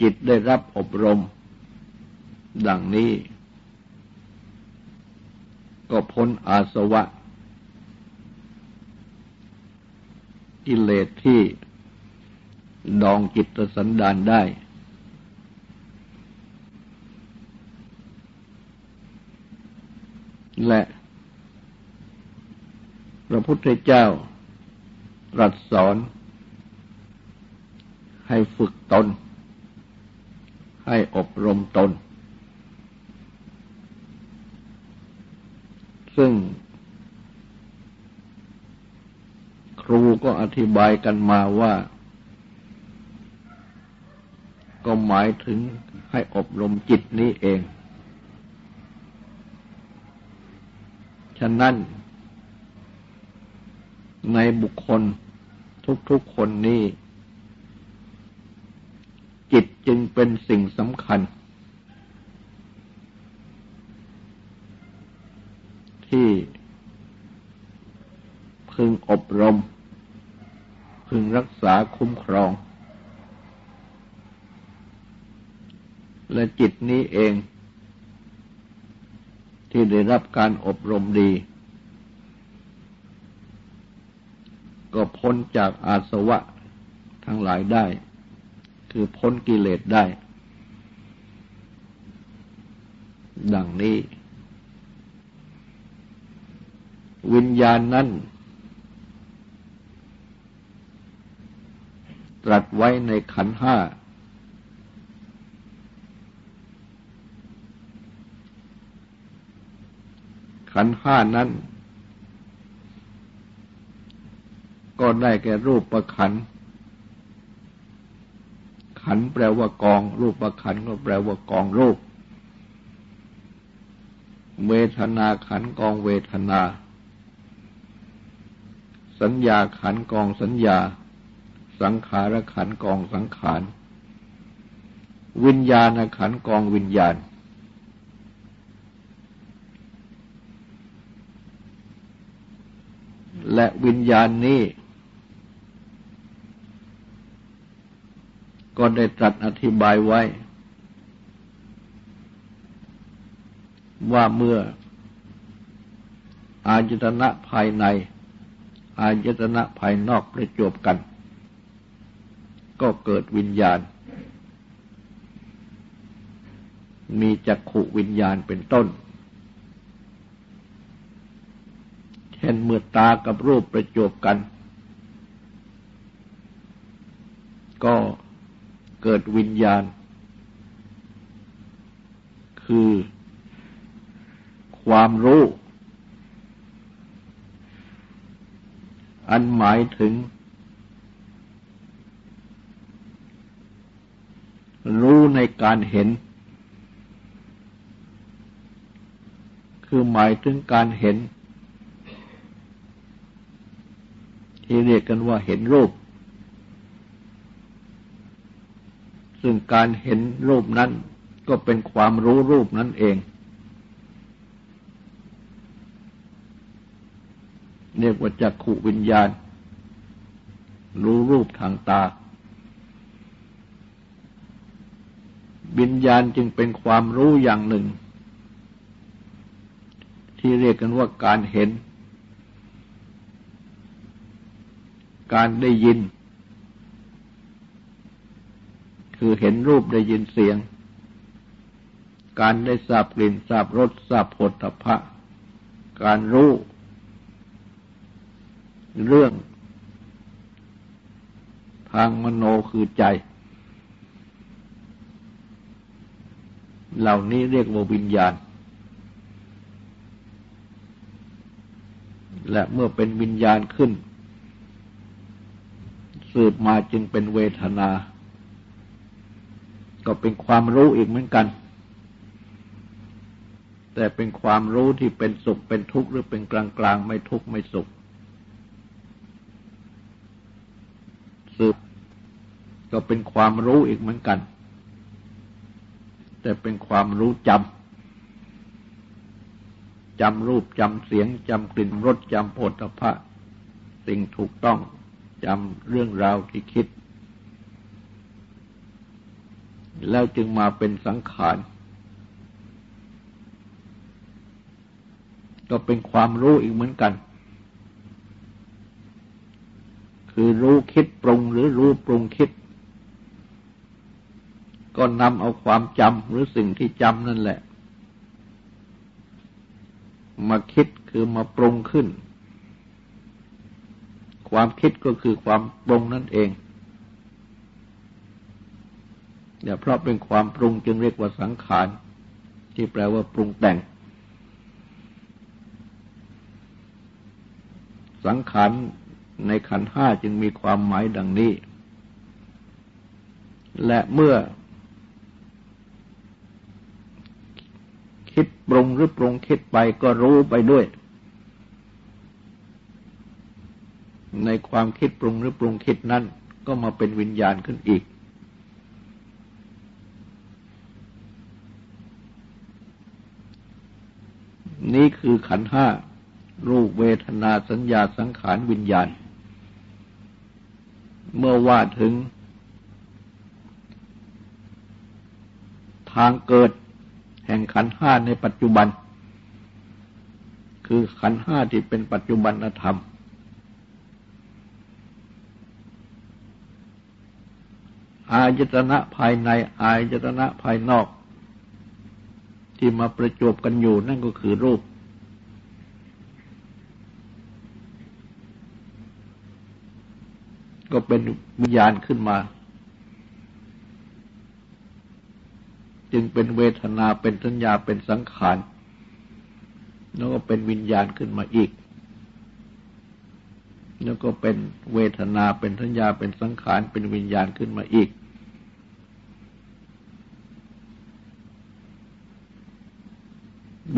จิตได้รับอบรม ดังนี้ ก็พ้นอาสวะ กิเลสที่ดองจิตสันดานได้ และพระพุทธเจ้าตรัสสอนให้ฝึกตน ให้อบรมตน ซึ่ง ครูก็อธิบายกันมาว่า ก็หมายถึงให้อบรมจิตนี้เอง ฉะนั้น ในบุคคลทุกๆคนนี้ จิตจึงเป็นสิ่งสำคัญ ที่พึงอบรม พึงรักษาคุ้มครอง และจิตนี้เอง ที่ได้รับการอบรมดี ก็พ้นจากอาสวะทั้งหลายได้ คือพ้นกิเลสได้ ดังนี้ วิญญาณนั้น ตรัสไว้ในขันห้า ขันห้านั้น ก็ได้แก่รูปประขัน ขันแปลว่ากอง รูปขันก็แปลว่ากองรูป เวทนาขันกองเวทนา สัญญาขันกองสัญญา สังขารขันกองสังขาร วิญญาณขันกองวิญญาณ และวิญญาณนี้ ก็ได้ตรัสอธิบายไว้ ว่าเมื่อ อายตนะภายใน อายตนะภายนอกประจบกัน ก็เกิดวิญญาณ มีจักขุวิญญาณเป็นต้น เช่นเมื่อตากับรูปประจบกัน ก็เกิด วิญญาณ คือความรู้ อันหมายถึง รู้ในการเห็น คือหมายถึงการเห็น ที่เรียกกันว่าเห็นรูป ซึ่งการเห็นรูปนั้นก็เป็นความรู้รูปนั้นเอง เรียกว่าจักขุวิญญาณ รู้รูปทางตา วิญญาณจึงเป็นความรู้อย่างหนึ่ง ที่เรียกกันว่าการเห็น การได้ยิน คือเห็นรูปได้ยินเสียง การได้ทราบกลิ่นทราบรสทราบผลตภะการรู้ เรื่อง ทางมโนคือใจ เหล่านี้เรียกว่าวิญญาณ และเมื่อเป็นวิญญาณขึ้น สืบมาจึงเป็นเวทนา ก็เป็นความรู้อีกเหมือนกัน แต่เป็นความรู้ที่เป็นสุขเป็นทุกข์หรือเป็นกลางกลางไม่ทุกข์ไม่สุข สืบ ก็เป็นความรู้อีกเหมือนกัน แต่เป็นความรู้จำจำรูปจำเสียงจำกลิ่นรสจำโผฏฐะสิ่งถูกต้องจำเรื่องราวที่คิด แล้วจึงมาเป็นสังขาร ก็เป็นความรู้อีกเหมือนกัน คือรู้คิดปรุงหรือรู้ปรุงคิด ก็นำเอาความจำหรือสิ่งที่จำนั่นแหละ มาคิดคือมาปรุงขึ้น ความคิดก็คือความปรุงนั่นเอง เนี่ยเพราะเป็นความปรุงจึงเรียกว่าสังขาร ที่แปลว่าปรุงแต่ง สังขารในขันห้าจึงมีความหมายดังนี้ และเมื่อ คิดปรุงหรือปรุงคิดไปก็รู้ไปด้วย ในความคิดปรุงหรือปรุงคิดนั้น ก็มาเป็นวิญญาณขึ้นอีก นี้คือขันห้า รูปเวทนาสัญญาสังขารวิญญาณ เมื่อว่าถึง ทางเกิดแห่งขันห้าในปัจจุบัน คือขันห้าที่เป็นปัจจุบันธรรม อายตนะภายใน อายตนะภายนอก ที่มาประจบกันอยู่นั่นก็คือรูป ก็เป็นวิญญาณขึ้นมา จึงเป็นเวทนาเป็นสัญญาเป็นสังขารแล้วก็เป็นวิญญาณขึ้นมาอีก แล้วก็เป็นเวทนาเป็นสัญญาเป็นสังขารเป็นวิญญาณขึ้นมาอีก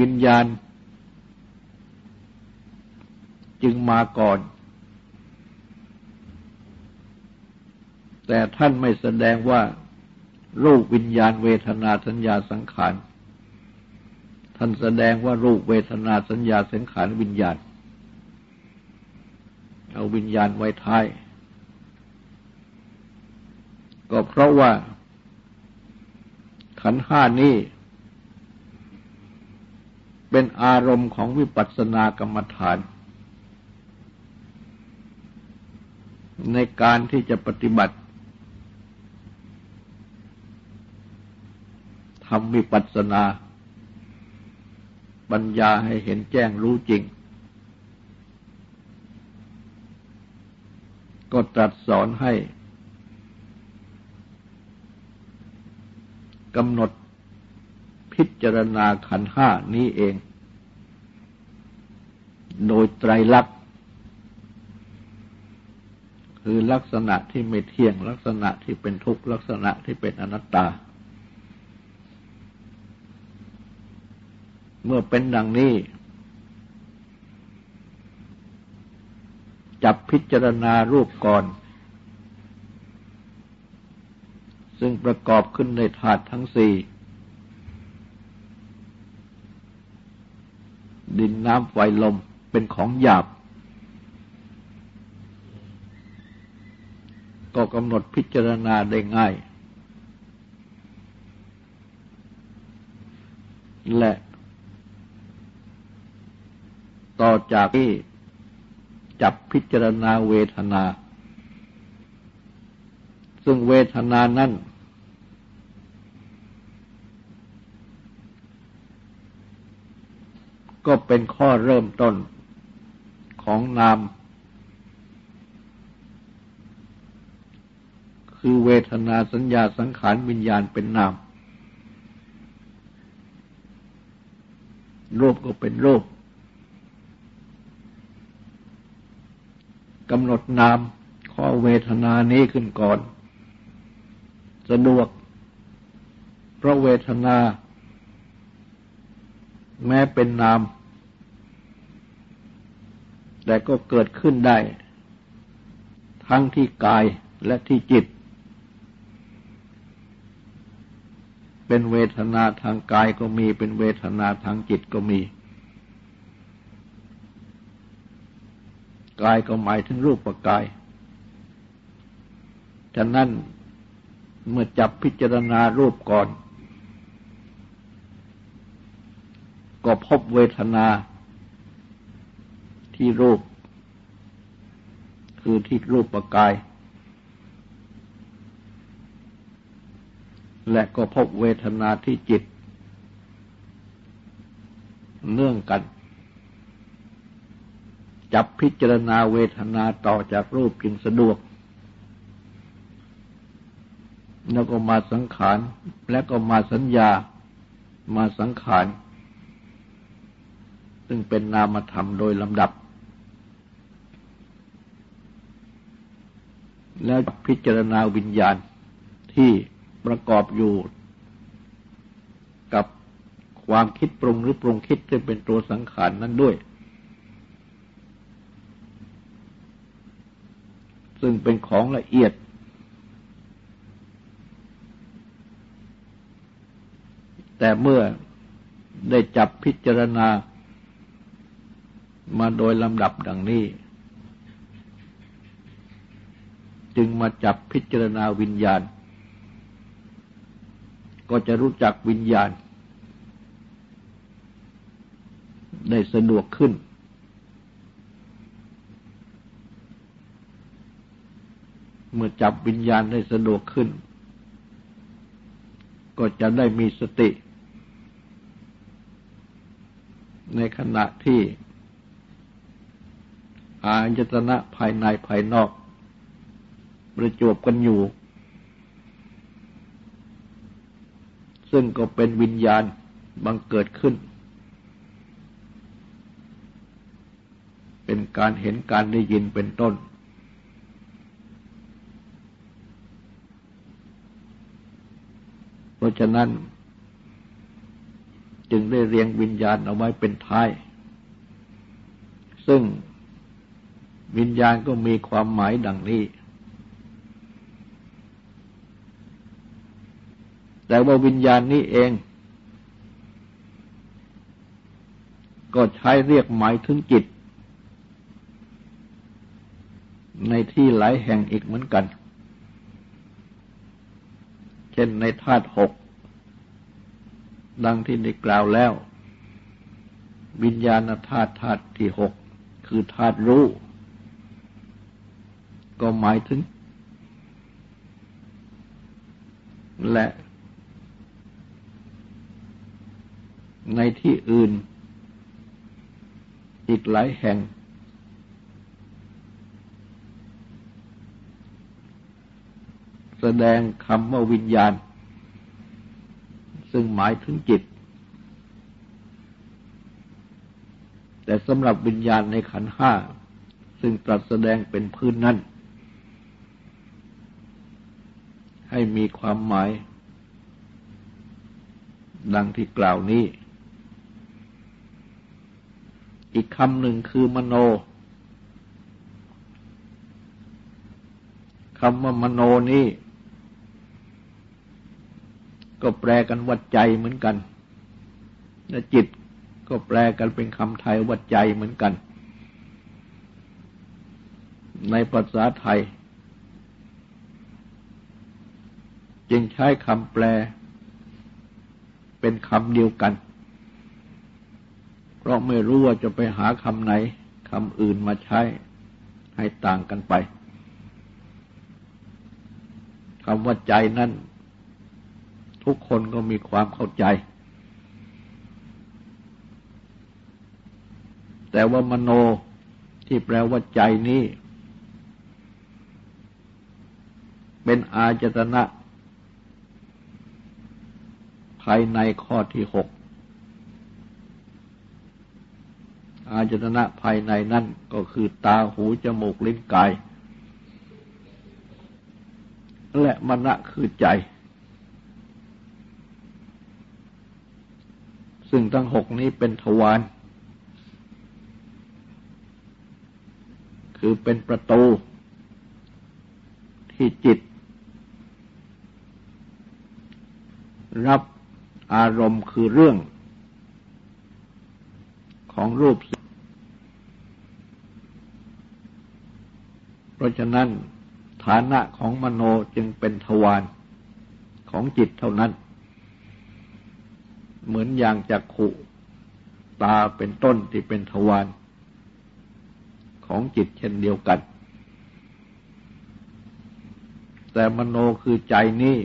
วิญญาณ จึงมาก่อน แต่ท่านไม่แสดงว่า รูปวิญญาณเวทนาสัญญาสังขาร ท่านแสดงว่ารูปเวทนาสัญญาสังขารวิญญาณ เอาวิญญาณไว้ท้าย ก็เพราะว่าขันห้านี้ เป็นอารมณ์ของวิปัสสนากรรมฐาน ในการที่จะปฏิบัติทำวิปัสสนาปัญญาให้เห็นแจ้งรู้จริง ก็ตรัสสอนให้กำหนด พิจารณาขันห้านี้เอง โดยไตรลักษณ์คือลักษณะที่ไม่เที่ยงลักษณะที่เป็นทุกข์ลักษณะที่เป็นอนัตตา เมื่อเป็นดังนี้ จับพิจารณารูปก่อน ซึ่งประกอบขึ้นในถาดทั้งสี่ ดินน้ำไฟลมเป็นของหยาบ ก็กำหนดพิจารณาได้ง่าย และ ต่อจากที่จับพิจารณาเวทนา ซึ่งเวทนานั้น ก็เป็นข้อเริ่มต้นของนาม คือเวทนาสัญญาสังขารวิญญาณเป็นนาม รูปก็เป็นรูปกำหนดนามข้อเวทนานี้ขึ้นก่อน สะดวก เพราะเวทนา แม้เป็นนาม แต่ก็เกิดขึ้นได้ ทั้งที่กายและที่จิต เป็นเวทนาทางกายก็มี เป็นเวทนาทางจิตก็มี กายก็หมายถึงรูปกาย ฉะนั้นเมื่อจับพิจารณารูปก่อน ก็พบเวทนา ที่รูป คือที่รูปประกาย และก็พบเวทนาที่จิต เนื่องกัน จับพิจารณาเวทนาต่อจากรูปจึงสะดวก แล้วก็มาสังขาร และก็มาสัญญามาสังขารซึ่งเป็นนามธรรมโดยลำดับ แล้วพิจารณาวิญญาณที่ประกอบอยู่ กับความคิดปรุงหรือปรุงคิดที่เป็นตัวสังขารนั้นด้วย ซึ่งเป็นของละเอียด แต่เมื่อได้จับพิจารณามาโดยลำดับดังนี้ จึงมาจับพิจารณาวิญญาณ ก็จะรู้จักวิญญาณ ได้สะดวกขึ้น เมื่อจับวิญญาณได้สะดวกขึ้น ก็จะได้มีสติ ในขณะที่อายตนะภายในภายนอก ประจบกันอยู่ ซึ่งก็เป็นวิญญาณบังเกิดขึ้น เป็นการเห็นการได้ยินเป็นต้น เพราะฉะนั้น จึงได้เรียงวิญญาณเอาไว้เป็นท้าย ซึ่งวิญญาณก็มีความหมายดังนี้ แต่ว่าวิญญาณนี้เอง ก็ใช้เรียกหมายถึงจิต ในที่หลายแห่งอีกเหมือนกัน เช่นในธาตุหก ดังที่ได้กล่าวแล้ว วิญญาณธาตุธาตุที่หกคือธาตุรู้ ก็หมายถึงและ ในที่อื่น อีกหลายแห่ง แสดงคำว่าวิญญาณ ซึ่งหมายถึงจิต แต่สำหรับวิญญาณในขันห้า ซึ่งตรัสแสดงเป็นพื้นนั้นให้มีความหมายดังที่กล่าวนี้ อีกคำหนึ่งคือมโนคำว่ามโนนี้ก็แปลกันวัดใจเหมือนกันและจิตก็แปลกันเป็นคำไทยวัดใจเหมือนกัน ในภาษาไทย จึงใช้คำแปล เป็นคำเดียวกัน ราะไม่รู้ว่าจะไปหาคำไหนคำอื่นมาใช้ให้ต่างกันไปคำว่าใจนั้น ทุกคนก็มีความเข้าใจ แต่ว่ามโนที่แปลว่าใจนี้ เป็นอาจตนะ ภายในข้อที่หก อาจตนะภายในนั่นก็คือตาหูจมูกลิ้นกาย และมณะคือใจ ซึ่งทั้งหกนี้เป็นทวารคือเป็นประตูที่จิต รับอารมณ์คือเรื่องของรูป เพราะฉะนั้นฐานะของมโนจึงเป็นทวารของจิตเท่านั้น เหมือนอย่างจักขุตาเป็นต้นที่เป็นทวารของจิตเช่นเดียวกัน แต่มโนคือใจนี้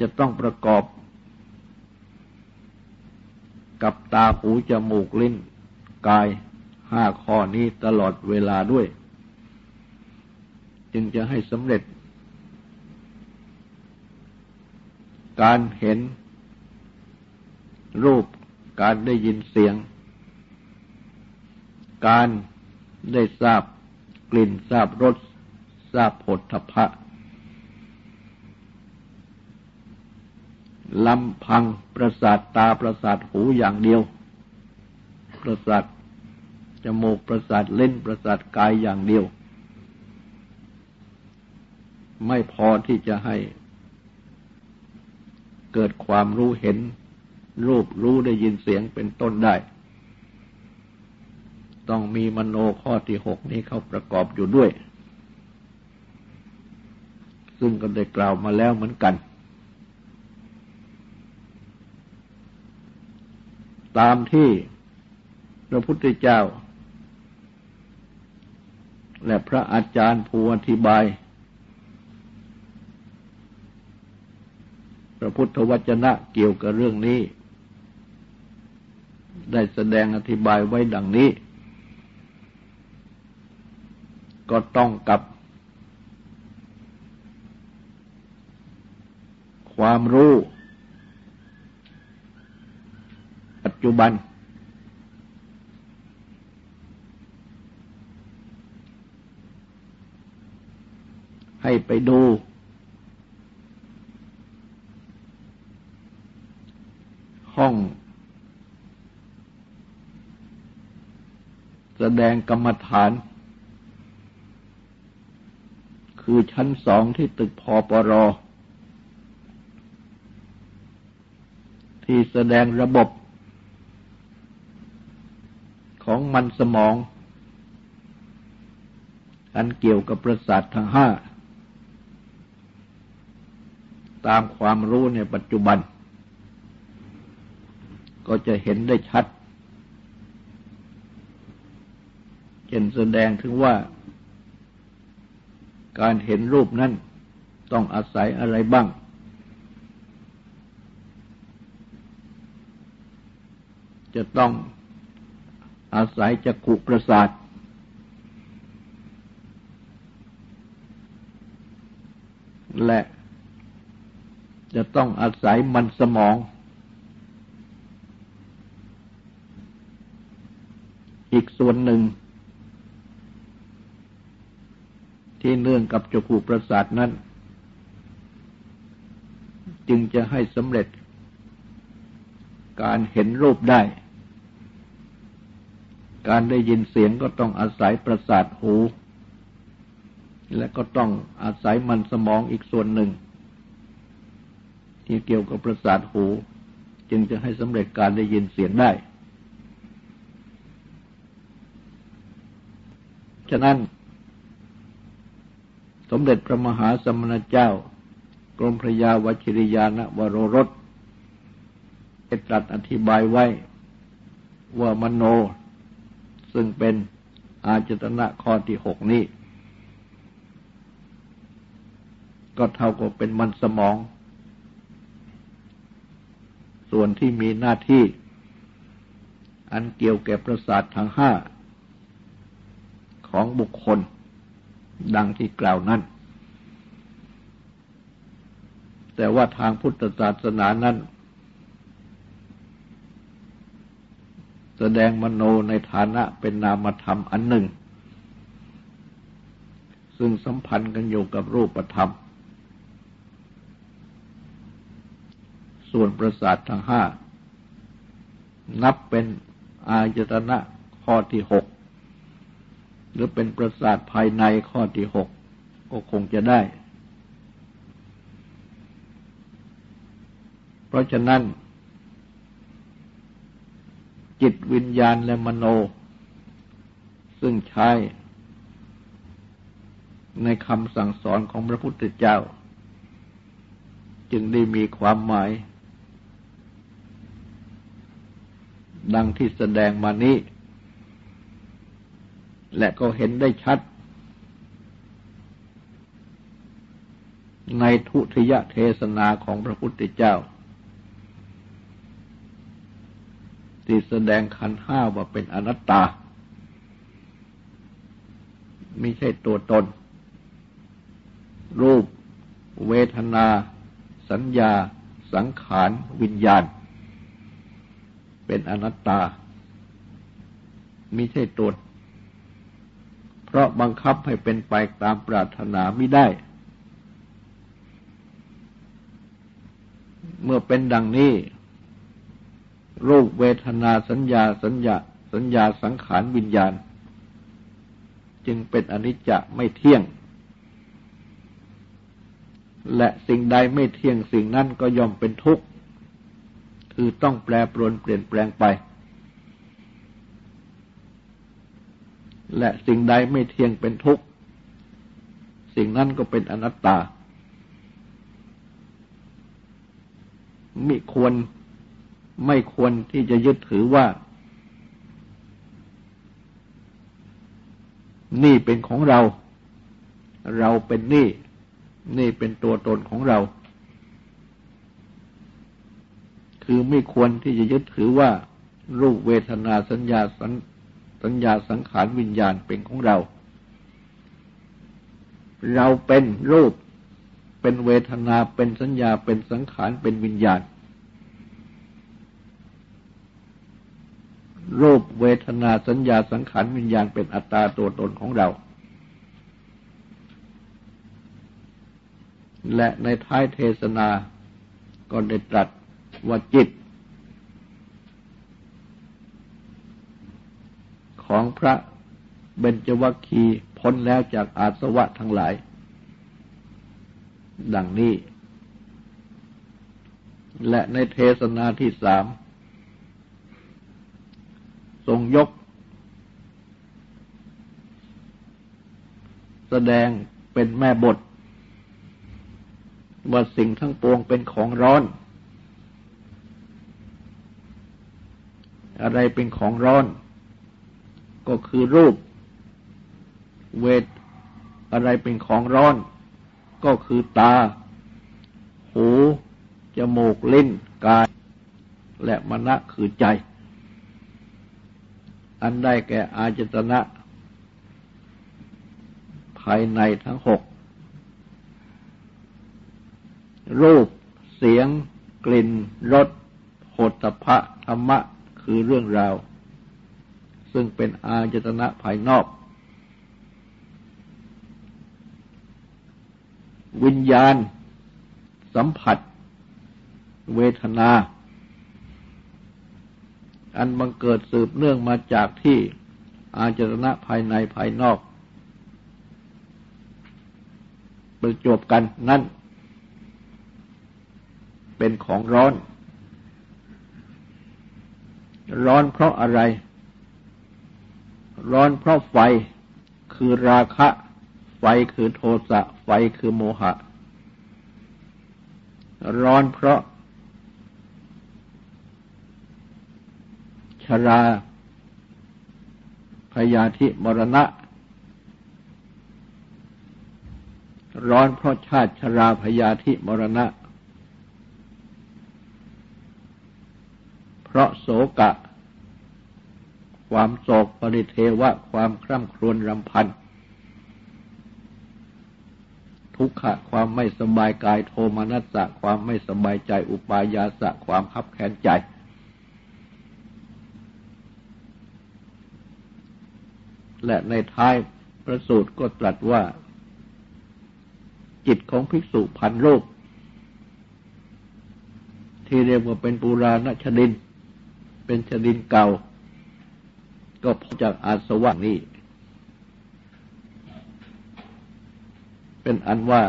จะต้องประกอบกับตาหูจมูกลิ้นกาย ห้าข้อนี้ตลอดเวลาด้วย จึงจะให้สำเร็จ การเห็น รูปการได้ยินเสียง การได้ทราบกลิ่นทราบรสทราบผลทพะลำพังประสาทตาประสาทหูอย่างเดียว ประสาท จมูกประสาทเล่นประสาทกายอย่างเดียว ไม่พอที่จะให้เกิดความรู้เห็น รูปรู้ได้ยินเสียงเป็นต้นได้ ต้องมีมโนข้อที่หกนี้เข้าประกอบอยู่ด้วย ซึ่งก็ได้กล่าวมาแล้วเหมือนกันตามที่พระพุทธเจ้า และพระอาจารย์ผู้อธิบาย พระพุทธวจนะเกี่ยวกับเรื่องนี้ ได้แสดงอธิบายไว้ดังนี้ ก็ต้องกับ ความรู้ ปัจจุบัน ให้ไปดู ห้อง แสดงกรรมฐาน คือชั้นสองที่ตึกพอปรอที่แสดงระบบของมันสมอง อันเกี่ยวกับประสาททั้งห้า ตามความรู้ในปัจจุบัน ก็จะเห็นได้ชัดเห็นแสดงถึงว่า การเห็นรูปนั้นต้องอาศัยอะไรบ้าง จะต้องอาศัยจักขุประสาทและ จะต้องอาศัยมันสมอง อีกส่วนหนึ่ง ที่เนื่องกับจักขุประสาทนั้น จึงจะให้สำเร็จ การเห็นรูปได้ การได้ยินเสียงก็ต้องอาศัยประสาทหู และก็ต้องอาศัยมันสมองอีกส่วนหนึ่ง ที่เกี่ยวกับประสาทหู จึงจะให้สำเร็จการได้ยินเสียงได้ ฉะนั้น สมเด็จพระมหาสมณเจ้า กรมพระยาวชิริยานวโรรสได้ตรัสอธิบายไว้ว่ามโน ซึ่งเป็นอาจตนะข้อที่หกนี้ ก็เท่ากับเป็นมันสมอง ส่วนที่มีหน้าที่ อันเกี่ยวแก่ประสาททั้งห้าของบุคคล ดังที่กล่าวนั้น แต่ว่าทางพุทธศาสนานั้น แสดงมโนในฐานะเป็นนามธรรมอันหนึ่ง ซึ่งสัมพันธ์กันอยู่กับรูปธรรม ส่วนประสาททั้งห้า นับเป็นอายตนะข้อที่หก หรือเป็นประสาทภายในข้อที่หก ก็คงจะได้ เพราะฉะนั้น จิตวิญญาณและมโน ซึ่งใช้ในคำสั่งสอนของพระพุทธเจ้า จึงได้มีความหมาย ดังที่แสดงมานี้ และก็เห็นได้ชัด ในทุติยเทศนาของพระพุทธเจ้า ที่แสดงขันห้าว่าเป็นอนัตตา ไม่ใช่ตัวตน รูป เวทนา สัญญา สังขาร วิญญาณ เป็นอนัตตาม่ใช่ตัวเพราะบังคับให้เป็นไปตามปรารถนาไม่ได้ เมื่อเป็นดังนี้ รูปเวทนาสัญญาสัญญาสัญญาสังขารวิญญาณ จึงเป็นอนิจจะไม่เที่ยง และสิ่งใดไม่เที่ยงสิ่งนั้นก็ย่อมเป็นทุกข์ คือต้องแปรปรวนเปลี่ยนแปลงไป และสิ่งใดไม่เที่ยงเป็นทุกข์ สิ่งนั้นก็เป็นอนัตตา มิควรไม่ควรที่จะยึดถือว่า นี่เป็นของเรา เราเป็นนี่ นี่เป็นตัวตนของเรา คือไม่ควรที่จะยึดถือว่ารูปเวทนาสัญญาสัญสัญญาสังขารวิญญาณเป็นของเรา เราเป็นรูป เป็นเวทนาเป็นสัญญาเป็นสังขารเป็นวิญญาณ รูปเวทนาสัญญาสังขารวิญญาณเป็นอัตตาตัวตนของเรา และในท้ายเทศนาก็ได้ตรัส ว่าจิต ของพระเบญจวัคคีพ้นแล้วจากอาสวะทั้งหลาย ดังนี้ และในเทศนาที่สาม ทรงยก แสดงเป็นแม่บท ว่าสิ่งทั้งปวงเป็นของร้อน อะไรเป็นของร้อน ก็คือรูป เวท อะไรเป็นของร้อน ก็คือตา หู จมูกลิ้นกาย และมณะคือใจ อันได้แก่อาจตนะ ภายในทั้งหก รูป เสียง กลิ่น รสโหตพะธรรมะ คือเรื่องราว ซึ่งเป็นอาจตนะภายนอก วิญญาณ สัมผัส เวทนา อันบังเกิดสืบเนื่องมาจากที่อาจรณะภายในภายนอก ประจบกันนั่น เป็นของร้อน ร้อนเพราะอะไร ร้อนเพราะไฟ คือราคะ ไฟคือโทสะ ไฟคือโมหะ ร้อนเพราะ ชรา พยาธิมรณะ ร้อนเพราะชาติชราพยาธิมรณะ เพราะโศกะ ความโศกปริเทวะ ความคร่ำครวญรำพัน ทุกขะความไม่สบายกายโทมนัสสะความไม่สบายใจอุปายาสะความขับแค้นใจ และในท้ายพระสูตรก็ตรัสว่า จิตของภิกษุพันโลกที่เรียกว่าเป็นปุราณชดิน เป็นชดินเก่า ก็พจากอาสวะนี้ เป็นอันว่า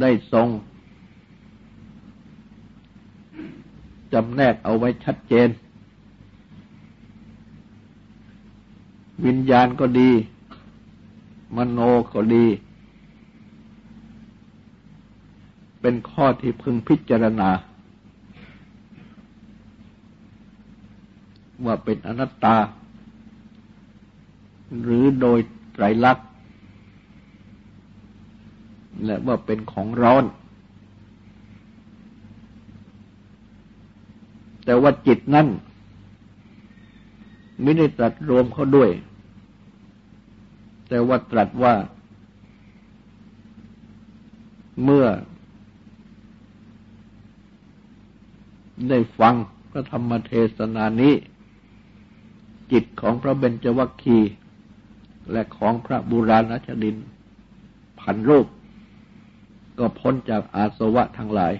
ได้ทรงจำแนกเอาไว้ชัดเจน วิญญาณก็ดี มโนก็ดี เป็นข้อที่พึงพิจารณา ว่าเป็นอนัตตา หรือโดยไตรลักษณ์และว่าเป็นของร้อน แต่ว่าจิตนั่นไม่ได้ตรัสรวมเขาด้วย แต่ว่าตรัสว่า เมื่อ ได้ฟังพระธรรมเทศนานี้ จิตของพระเบญจวัคคีและของพระบุราณชดินผันรูป ก็พ้นจากอาสวะทั้งหลาย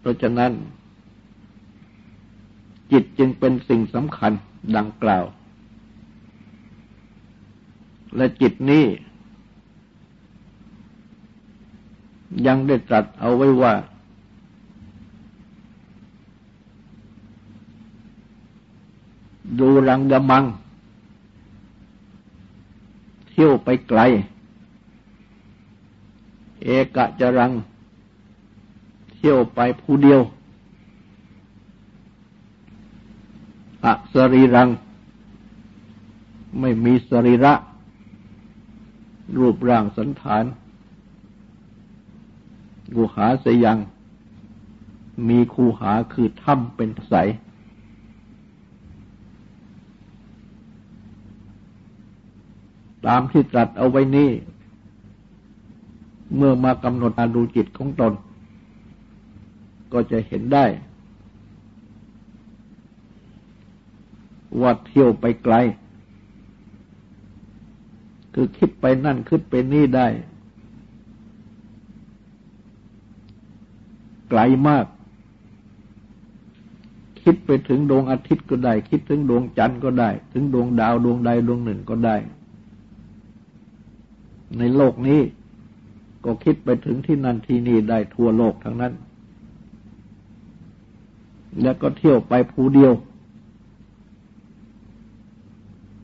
เพราะฉะนั้น จิตจึงเป็นสิ่งสำคัญดังกล่าว และจิตนี้ ยังได้ตรัสเอาไว้ว่า ดูรังดมัง เที่ยวไปไกล เอกะจรัง เที่ยวไปผู้เดียวอสรีรัง ไม่มีสรีระ รูปร่างสันฐาน กูหาสยัง มีคูหาคือถ้ำเป็นใส ตามที่ตรัสเอาไว้นี้ เมื่อมากำหนดอาดูจิตของตน ก็จะเห็นได้ ว่าเที่ยวไปไกล คือคิดไปนั่นคิดไปนี่ได้ ไกลมาก คิดไปถึงดวงอาทิตย์ก็ได้ คิดถึงดวงจันทร์ก็ได้ ถึงดวงดาวดวงใดดวงหนึ่งก็ได้ ในโลกนี้ ก็คิดไปถึงที่นั่นที่นี่ได้ทั่วโลกทั้งนั้น แล้วก็เที่ยวไปผู้เดียว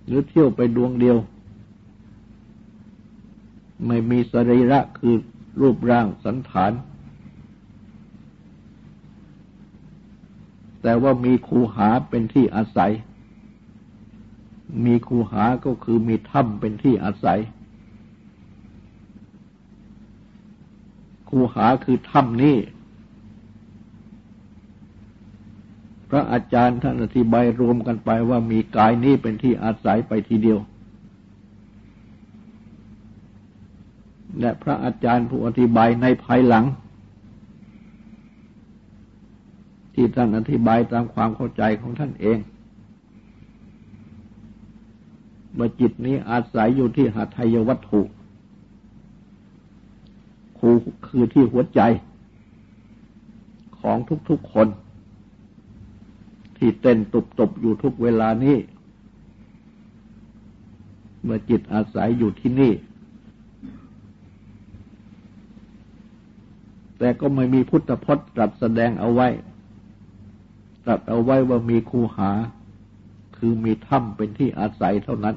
หรือเที่ยวไปดวงเดียว ไม่มีสรีระคือรูปร่างสันฐาน แต่ว่ามีคูหาเป็นที่อาศัย มีคูหาก็คือมีถ้ำเป็นที่อาศัย คูหาคือถ้ำนี้ พระอาจารย์ท่านอธิบายรวมกันไปว่ามีกายนี้เป็นที่อาศัยไปทีเดียว และพระอาจารย์ผู้อธิบายในภายหลัง ที่ท่านอธิบายตามความเข้าใจของท่านเองว่าจิตนี้อาศัยอยู่ที่หัตถยวัตถุ คูคือที่หัวใจของทุกๆคน ที่เต้นตุบตบอยู่ทุกเวลานี้ เมื่อจิตอาศัยอยู่ที่นี่ แต่ก็ไม่มีพุทธพจน์ตรัสแสดงเอาไว้ ตรัสเอาไว้ว่ามีคูหา คือมีถ้ำเป็นที่อาศัยเท่านั้น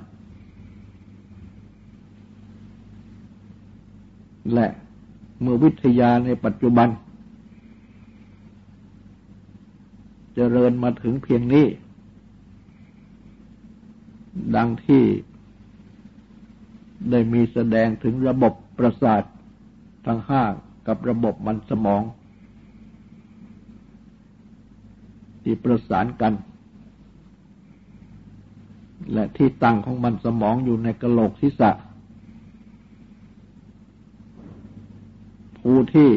และ เมื่อวิทยาในปัจจุบัน เจริญมาถึงเพียงนี้ ดังที่ได้มีแสดงถึงระบบประสาททั้งห้ากับระบบมันสมอง ที่ประสานกัน และที่ตั้งของมันสมองอยู่ในกระโหลกศีรษะ ผู้ที่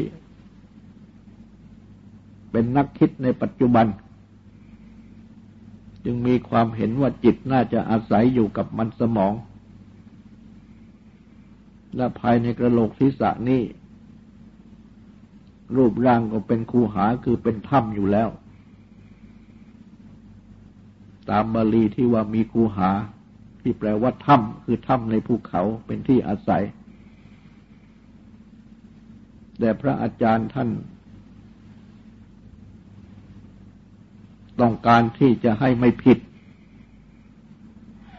เป็นนักคิดในปัจจุบัน จึงมีความเห็นว่าจิตน่าจะอาศัยอยู่กับมันสมอง และภายในกระโหลกศีรษะนี้ รูปร่างก็เป็นคูหาคือเป็นถ้ำอยู่แล้ว ตามบาลีที่ว่ามีคูหาที่แปลว่าถ้ำคือถ้ำในภูเขาเป็นที่อาศัย แต่พระอาจารย์ท่าน ต้องการที่จะให้ไม่ผิด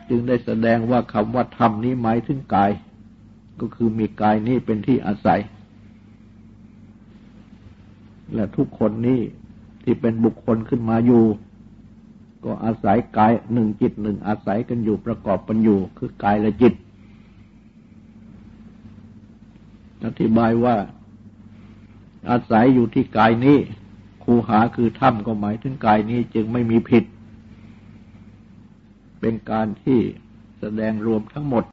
จึงได้แสดงว่าคำว่าธรรมนี้หมายถึงกาย ก็คือมีกายนี้เป็นที่อาศัย และทุกคนนี้ที่เป็นบุคคลขึ้นมาอยู่ ก็อาศัยกายหนึ่งจิตหนึ่งอาศัยกันอยู่ประกอบกันอยู่คือกายและจิตอธิบายว่า อาศัยอยู่ที่กายนี้คูหาคือถ้ำก็หมายถึงกายนี้จึงไม่มีผิด เป็นการที่แสดงรวมทั้งหมด